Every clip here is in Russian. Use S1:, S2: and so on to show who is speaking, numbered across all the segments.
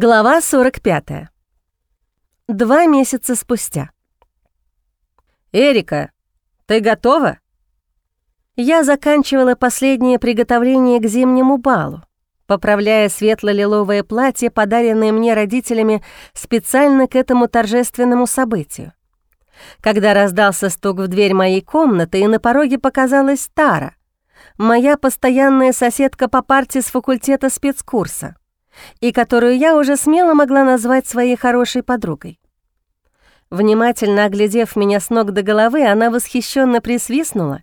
S1: Глава 45. Два месяца спустя.
S2: «Эрика, ты готова?»
S1: Я заканчивала последнее приготовление к зимнему балу, поправляя светло-лиловое платье, подаренное мне родителями специально к этому торжественному событию. Когда раздался стук в дверь моей комнаты, и на пороге показалась Тара, моя постоянная соседка по парте с факультета спецкурса и которую я уже смело могла назвать своей хорошей подругой. Внимательно оглядев меня с ног до головы, она восхищенно присвистнула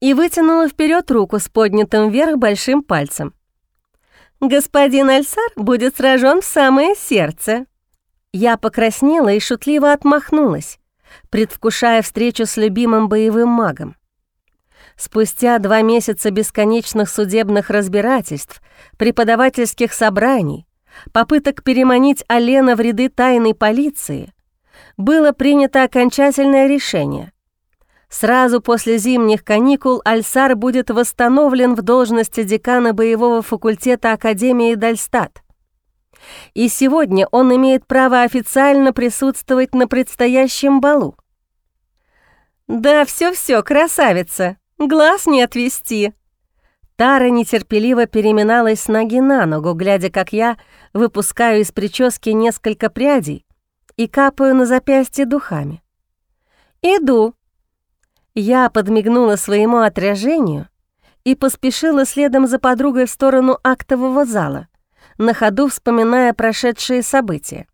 S1: и вытянула вперед руку с поднятым вверх большим пальцем. «Господин Альсар будет сражен в самое сердце». Я покраснела и шутливо отмахнулась, предвкушая встречу с любимым боевым магом. Спустя два месяца бесконечных судебных разбирательств, преподавательских собраний, попыток переманить Алена в ряды тайной полиции, было принято окончательное решение. Сразу после зимних каникул Альсар будет восстановлен в должности декана боевого факультета Академии Дальстат. И сегодня он имеет право официально присутствовать на предстоящем балу. «Да все-все, красавица!» Глаз не отвести!» Тара нетерпеливо переминалась с ноги на ногу, глядя, как я выпускаю из прически несколько прядей и капаю на запястье духами. «Иду!» Я подмигнула своему отражению и поспешила следом за подругой в сторону актового зала, на ходу вспоминая прошедшие события.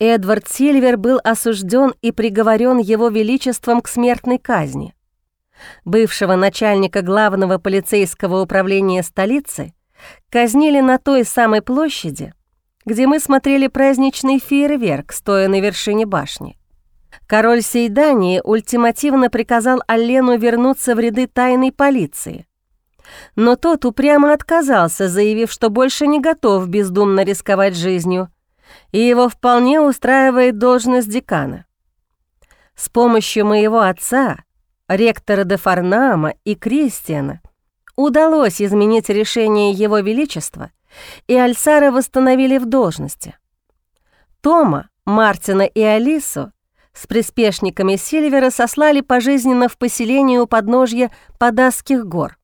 S1: Эдвард Сильвер был осужден и приговорен его величеством к смертной казни бывшего начальника главного полицейского управления столицы, казнили на той самой площади, где мы смотрели праздничный фейерверк, стоя на вершине башни. Король Сейдании ультимативно приказал Аллену вернуться в ряды тайной полиции. Но тот упрямо отказался, заявив, что больше не готов бездумно рисковать жизнью, и его вполне устраивает должность декана. С помощью моего отца ректора де Фарнама и Кристиана, удалось изменить решение Его Величества, и Альсара восстановили в должности. Тома, Мартина и Алису с приспешниками Сильвера сослали пожизненно в поселение у подножья Подасских гор.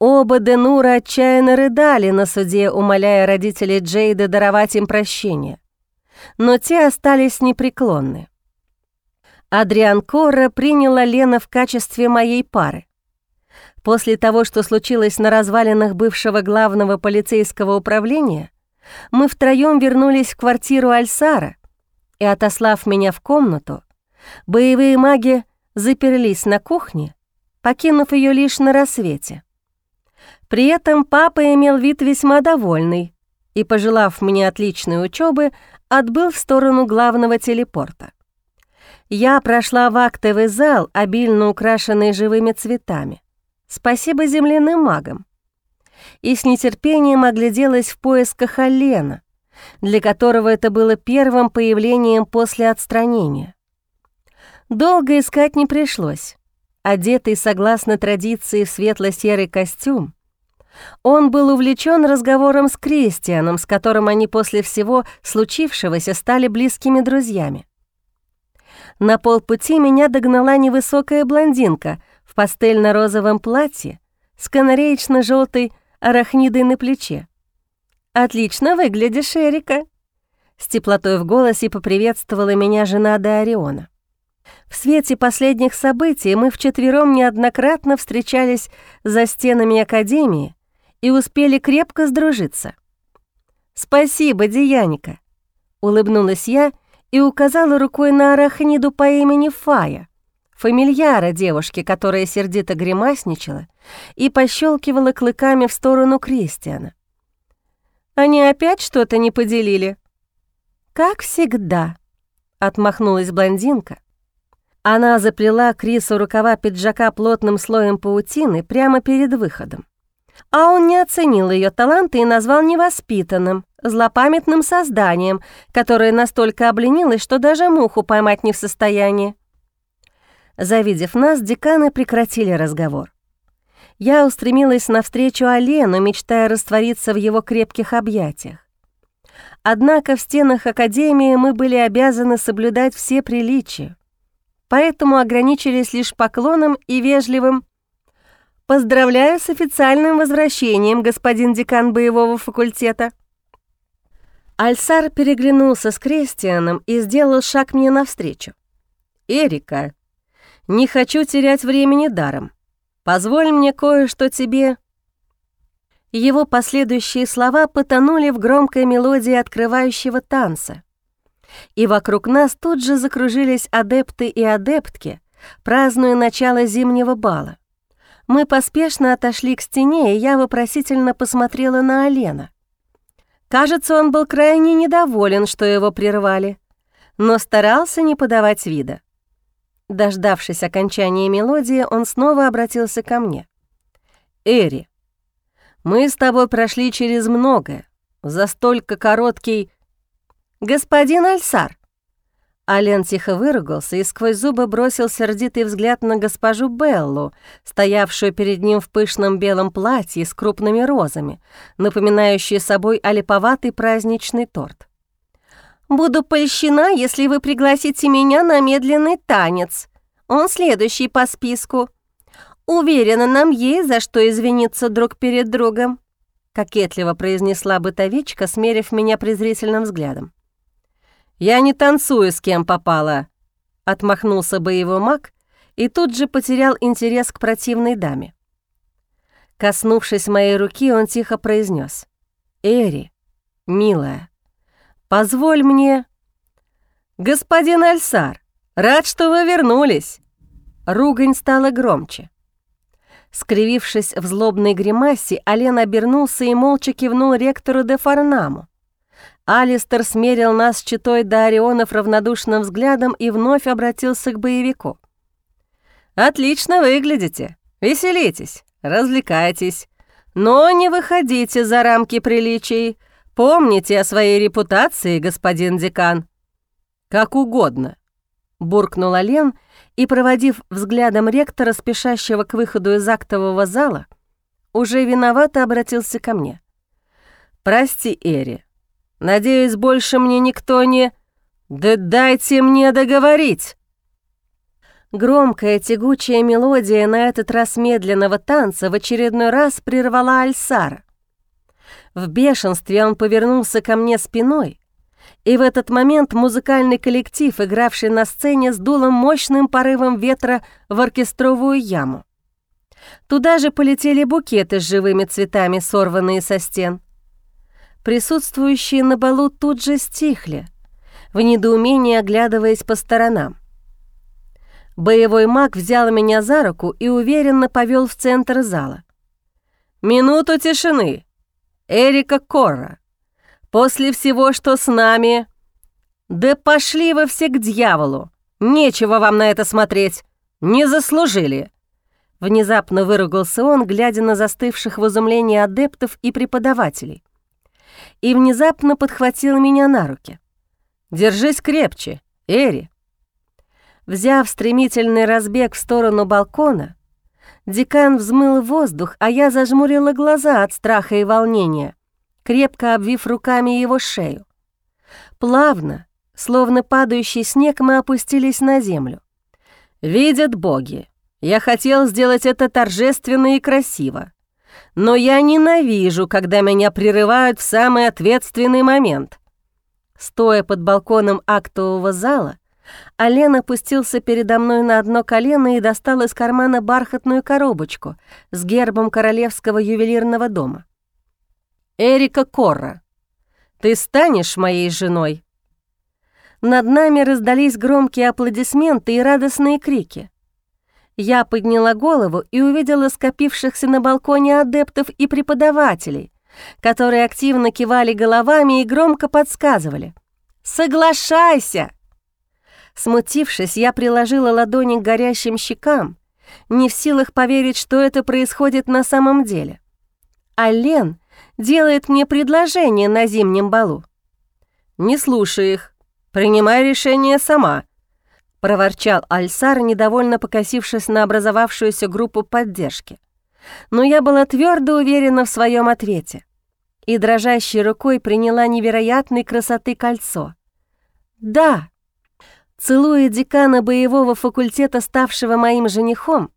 S1: Оба Денура отчаянно рыдали на суде, умоляя родителей Джейда даровать им прощение. Но те остались непреклонны. Адриан Корра приняла Лена в качестве моей пары. После того, что случилось на развалинах бывшего главного полицейского управления, мы втроем вернулись в квартиру Альсара, и, отослав меня в комнату, боевые маги заперлись на кухне, покинув ее лишь на рассвете. При этом папа имел вид весьма довольный и, пожелав мне отличной учебы, отбыл в сторону главного телепорта. Я прошла в актовый зал, обильно украшенный живыми цветами. Спасибо земляным магам. И с нетерпением огляделась в поисках Алена, для которого это было первым появлением после отстранения. Долго искать не пришлось. Одетый согласно традиции в светло-серый костюм, он был увлечен разговором с Кристианом, с которым они после всего случившегося стали близкими друзьями. На полпути меня догнала невысокая блондинка в пастельно-розовом платье с канареечно-желтой арахнидой на плече. «Отлично выглядишь, Эрика!» С теплотой в голосе поприветствовала меня жена Деориона. В свете последних событий мы вчетвером неоднократно встречались за стенами Академии и успели крепко сдружиться. «Спасибо, Дияника!» — улыбнулась я и указала рукой на арахниду по имени Фая, фамильяра девушки, которая сердито гримасничала и пощелкивала клыками в сторону Кристиана. «Они опять что-то не поделили?» «Как всегда», — отмахнулась блондинка. Она заплела Крису рукава пиджака плотным слоем паутины прямо перед выходом. А он не оценил ее таланты и назвал невоспитанным, злопамятным созданием, которое настолько обленилось, что даже муху поймать не в состоянии. Завидев нас, деканы прекратили разговор. Я устремилась навстречу Олену, мечтая раствориться в его крепких объятиях. Однако в стенах Академии мы были обязаны соблюдать все приличия, поэтому ограничились лишь поклоном и вежливым «Поздравляю с официальным возвращением, господин декан боевого факультета». Альсар переглянулся с Кристианом и сделал шаг мне навстречу. «Эрика, не хочу терять времени даром. Позволь мне кое-что тебе...» Его последующие слова потонули в громкой мелодии открывающего танца. И вокруг нас тут же закружились адепты и адептки, празднуя начало зимнего бала. Мы поспешно отошли к стене, и я вопросительно посмотрела на Алена. Кажется, он был крайне недоволен, что его прервали, но старался не подавать вида. Дождавшись окончания мелодии, он снова обратился ко мне. «Эри, мы с тобой прошли через многое, за столько короткий...» «Господин Альсар!» Ален тихо выругался и сквозь зубы бросил сердитый взгляд на госпожу Беллу, стоявшую перед ним в пышном белом платье с крупными розами, напоминающей собой олиповатый праздничный торт. «Буду польщена, если вы пригласите меня на медленный танец. Он следующий по списку. Уверена, нам есть за что извиниться друг перед другом», — кокетливо произнесла бытовичка, смерив меня презрительным взглядом. «Я не танцую с кем попало», — отмахнулся боевой маг и тут же потерял интерес к противной даме. Коснувшись моей руки, он тихо произнес: «Эри, милая, позволь мне...» «Господин Альсар, рад, что вы вернулись!» Ругань стала громче. Скривившись в злобной гримасе, Ален обернулся и молча кивнул ректору де Фарнаму. Алистер смерил нас читой до Орионов равнодушным взглядом и вновь обратился к боевику. «Отлично выглядите. Веселитесь, развлекайтесь. Но не выходите за рамки приличий. Помните о своей репутации, господин декан». «Как угодно», — буркнул Лен и, проводив взглядом ректора, спешащего к выходу из актового зала, уже виновато обратился ко мне. «Прости, Эри, Надеюсь, больше мне никто не... Да дайте мне договорить!» Громкая тягучая мелодия на этот раз медленного танца в очередной раз прервала Альсара. В бешенстве он повернулся ко мне спиной, и в этот момент музыкальный коллектив, игравший на сцене, сдуло мощным порывом ветра в оркестровую яму. Туда же полетели букеты с живыми цветами, сорванные со стен — Присутствующие на балу тут же стихли, в недоумении оглядываясь по сторонам. Боевой маг взял меня за руку и уверенно повел в центр зала. «Минуту тишины! Эрика Корра! После всего, что с нами...» «Да пошли вы все к дьяволу! Нечего вам на это смотреть! Не заслужили!» Внезапно выругался он, глядя на застывших в изумлении адептов и преподавателей и внезапно подхватил меня на руки. «Держись крепче, Эри!» Взяв стремительный разбег в сторону балкона, декан взмыл воздух, а я зажмурила глаза от страха и волнения, крепко обвив руками его шею. Плавно, словно падающий снег, мы опустились на землю. «Видят боги, я хотел сделать это торжественно и красиво но я ненавижу, когда меня прерывают в самый ответственный момент. Стоя под балконом актового зала, Ален опустился передо мной на одно колено и достал из кармана бархатную коробочку с гербом королевского ювелирного дома. «Эрика Корра, ты станешь моей женой?» Над нами раздались громкие аплодисменты и радостные крики. Я подняла голову и увидела скопившихся на балконе адептов и преподавателей, которые активно кивали головами и громко подсказывали. «Соглашайся!» Смутившись, я приложила ладони к горящим щекам, не в силах поверить, что это происходит на самом деле. А Лен делает мне предложение на зимнем балу. «Не слушай их, принимай решение сама», — проворчал Альсар, недовольно покосившись на образовавшуюся группу поддержки. Но я была твердо уверена в своем ответе. и дрожащей рукой приняла невероятной красоты кольцо. «Да!» Целуя декана боевого факультета, ставшего моим женихом,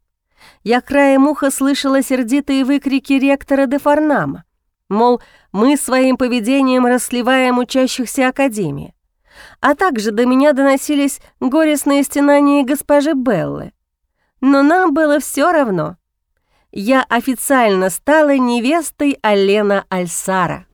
S1: я краем уха слышала сердитые выкрики ректора де Фарнама, мол, мы своим поведением расливаем учащихся Академии. А также до меня доносились горестные стенания госпожи Беллы. Но нам было все равно. Я официально стала невестой Алена Альсара.